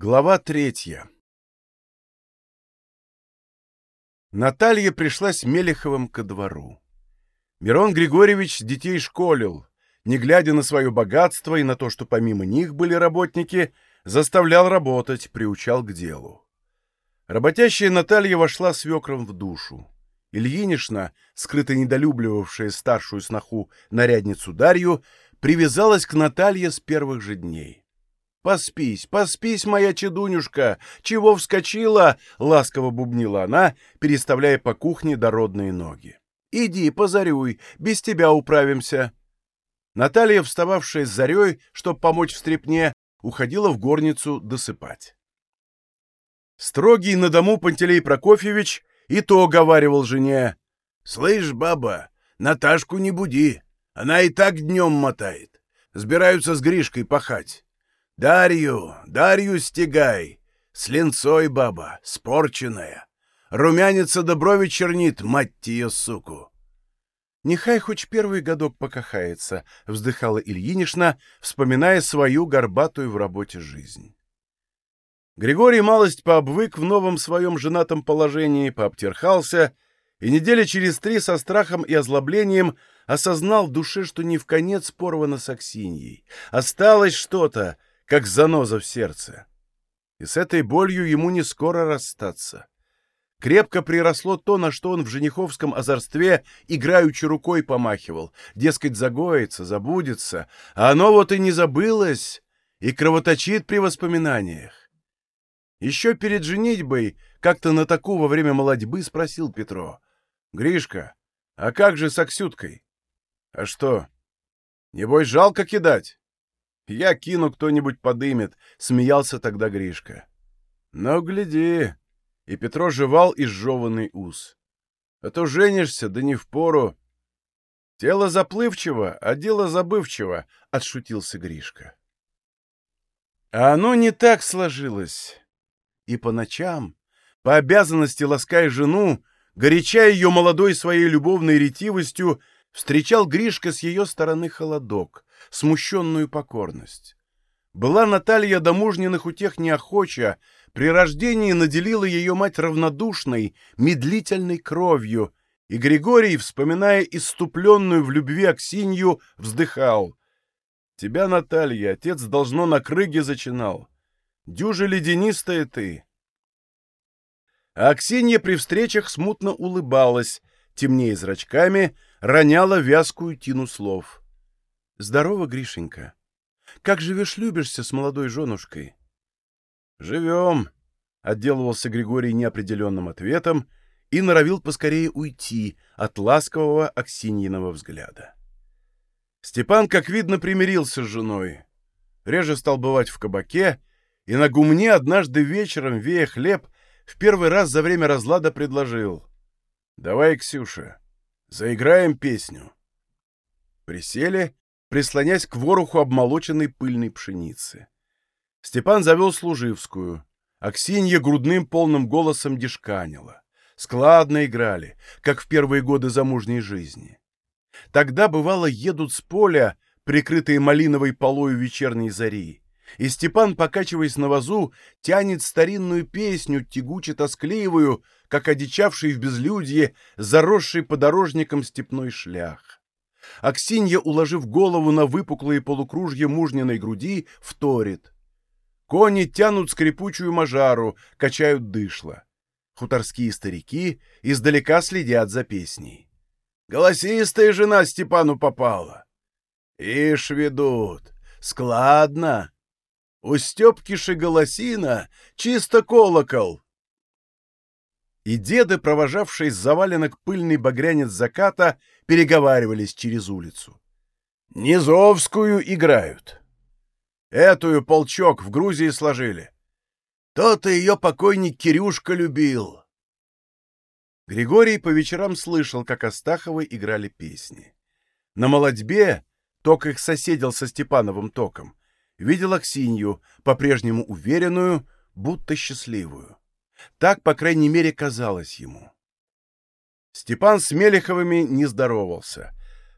Глава третья Наталья пришла с Мелеховым ко двору. Мирон Григорьевич детей школил, не глядя на свое богатство и на то, что помимо них были работники, заставлял работать, приучал к делу. Работящая Наталья вошла свекром в душу. Ильинишна, скрыто недолюбливавшая старшую сноху нарядницу Дарью, привязалась к Наталье с первых же дней. «Поспись, поспись, моя чедунюшка! Чего вскочила?» — ласково бубнила она, переставляя по кухне дородные ноги. «Иди, позарюй, без тебя управимся». Наталья, встававшая с зарей, чтобы помочь в стрепне, уходила в горницу досыпать. Строгий на дому Пантелей Прокофьевич и то говаривал жене. «Слышь, баба, Наташку не буди, она и так днем мотает. Сбираются с Гришкой пахать. Дарью, Дарью стегай, с линцой баба, спорченная. Румянится до брови чернит, мать ее суку. Нехай хоть первый годок покахается, вздыхала Ильинишна, вспоминая свою горбатую в работе жизнь. Григорий малость пообвык в новом своем женатом положении, пообтерхался, и недели через три со страхом и озлоблением осознал в душе, что не в конец порвано с Аксиньей. Осталось что-то, как заноза в сердце. И с этой болью ему не скоро расстаться. Крепко приросло то, на что он в жениховском озорстве играючи рукой помахивал. Дескать, загоится, забудется, а оно вот и не забылось, и кровоточит при воспоминаниях. Еще перед женитьбой как-то на такую во время молодьбы спросил Петро. — Гришка, а как же с Аксюткой? — А что, небось жалко кидать? Я кину, кто-нибудь подымет, — смеялся тогда Гришка. Но гляди, и Петро жевал изжеванный ус. А то женишься, да не впору. Тело заплывчиво, а дело забывчиво, — отшутился Гришка. А оно не так сложилось. И по ночам, по обязанности лаская жену, горяча ее молодой своей любовной ретивостью, встречал Гришка с ее стороны холодок, смущенную покорность. Была Наталья до мужниных утех неохоча, при рождении наделила ее мать равнодушной, медлительной кровью, и Григорий, вспоминая иступленную в любви Аксинью, вздыхал. «Тебя, Наталья, отец должно на крыге зачинал. Дюже ледянистая ты». А Аксинья при встречах смутно улыбалась, темнее зрачками, роняла вязкую тину слов. Здорово, Гришенька. Как живешь-любишься с молодой женушкой? Живем, — отделывался Григорий неопределенным ответом и норовил поскорее уйти от ласкового Аксиньиного взгляда. Степан, как видно, примирился с женой. Реже стал бывать в кабаке, и на гумне однажды вечером, вея хлеб, в первый раз за время разлада предложил. «Давай, Ксюша, заиграем песню». Присели, прислонясь к вороху обмолоченной пыльной пшеницы. Степан завел служивскую. Аксинья грудным полным голосом дешканила. Складно играли, как в первые годы замужней жизни. Тогда, бывало, едут с поля, прикрытые малиновой полою вечерней зари, и Степан, покачиваясь на вазу, тянет старинную песню, тягуче-тоскливую, как одичавший в безлюдье, заросший подорожником степной шлях. Аксинья, уложив голову на выпуклые полукружья мужниной груди, вторит. Кони тянут скрипучую мажару, качают дышло. Хуторские старики издалека следят за песней. Голосистая жена Степану попала. Ишь ведут, складно. У Степкиши голосина чисто колокол. И деды, провожавшие с заваленок пыльный багрянец заката, переговаривались через улицу. Низовскую играют. Эту полчок в Грузии сложили. То-то ее покойник Кирюшка любил. Григорий по вечерам слышал, как Астаховы играли песни. На молодьбе ток их соседил со Степановым током. Видел Аксинью, по-прежнему уверенную, будто счастливую. Так, по крайней мере, казалось ему. Степан с Мелеховыми не здоровался.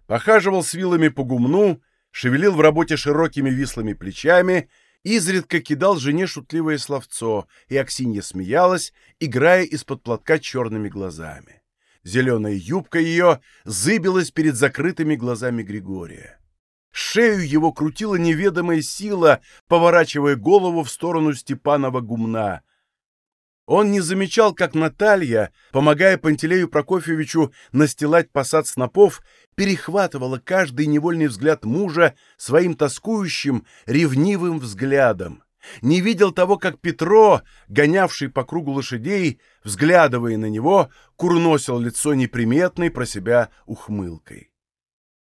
Похаживал с вилами по гумну, шевелил в работе широкими вислыми плечами изредка кидал жене шутливое словцо, и Аксинья смеялась, играя из-под платка черными глазами. Зеленая юбка ее зыбилась перед закрытыми глазами Григория. Шею его крутила неведомая сила, поворачивая голову в сторону Степанова гумна. Он не замечал, как Наталья, помогая Пантелею Прокофьевичу настилать посад снопов, перехватывала каждый невольный взгляд мужа своим тоскующим, ревнивым взглядом. Не видел того, как Петро, гонявший по кругу лошадей, взглядывая на него, курносил лицо неприметной про себя ухмылкой.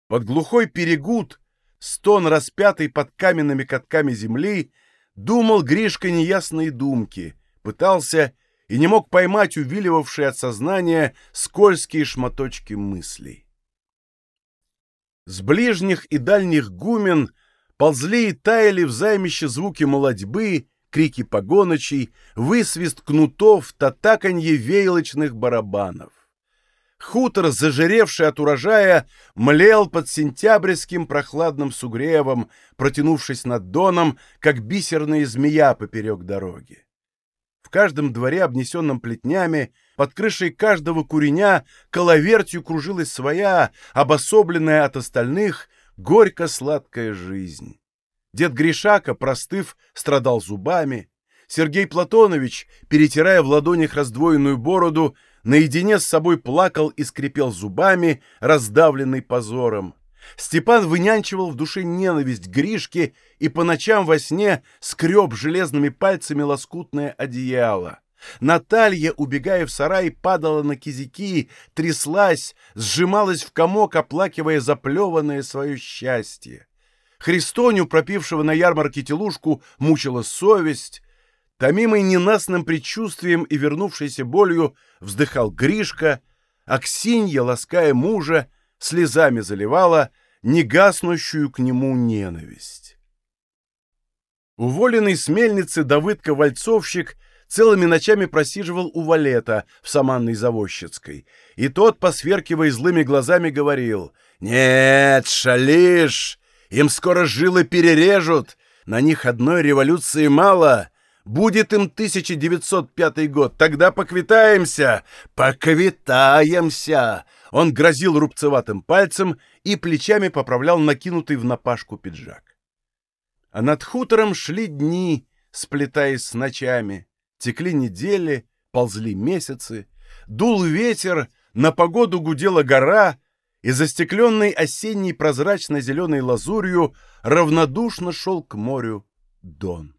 Под глухой перегуд, стон распятый под каменными катками земли, думал Гришка неясные думки, пытался и не мог поймать увиливавшие от сознания скользкие шматочки мыслей. С ближних и дальних гумен ползли и таяли в займище звуки молодьбы, крики погоночей, высвист кнутов, татаканье веялочных барабанов. Хутор, зажиревший от урожая, млел под сентябрьским прохладным сугревом, протянувшись над доном, как бисерная змея поперек дороги. В каждом дворе, обнесенном плетнями, под крышей каждого куреня коловертью кружилась своя, обособленная от остальных, горько-сладкая жизнь. Дед Гришака, простыв, страдал зубами. Сергей Платонович, перетирая в ладонях раздвоенную бороду, наедине с собой плакал и скрипел зубами, раздавленный позором. Степан вынянчивал в душе ненависть Гришке и по ночам во сне скреб железными пальцами лоскутное одеяло. Наталья, убегая в сарай, падала на кизики, тряслась, сжималась в комок, оплакивая заплеванное свое счастье. Христоню, пропившего на ярмарке телушку, мучила совесть. Томимый ненастным предчувствием и вернувшейся болью, вздыхал Гришка, а Ксинья, лаская мужа, слезами заливала негаснущую к нему ненависть. Уволенный с мельницы Давыдка-вальцовщик целыми ночами просиживал у валета в Саманной Завощицкой, и тот, посверкивая злыми глазами, говорил «Нет, шалишь, им скоро жилы перережут, на них одной революции мало, будет им 1905 год, тогда поквитаемся, поквитаемся!» Он грозил рубцеватым пальцем и плечами поправлял накинутый в напашку пиджак. А над хутором шли дни, сплетаясь с ночами. Текли недели, ползли месяцы, дул ветер, на погоду гудела гора, и застекленный осенней прозрачно-зеленой лазурью равнодушно шел к морю Дон.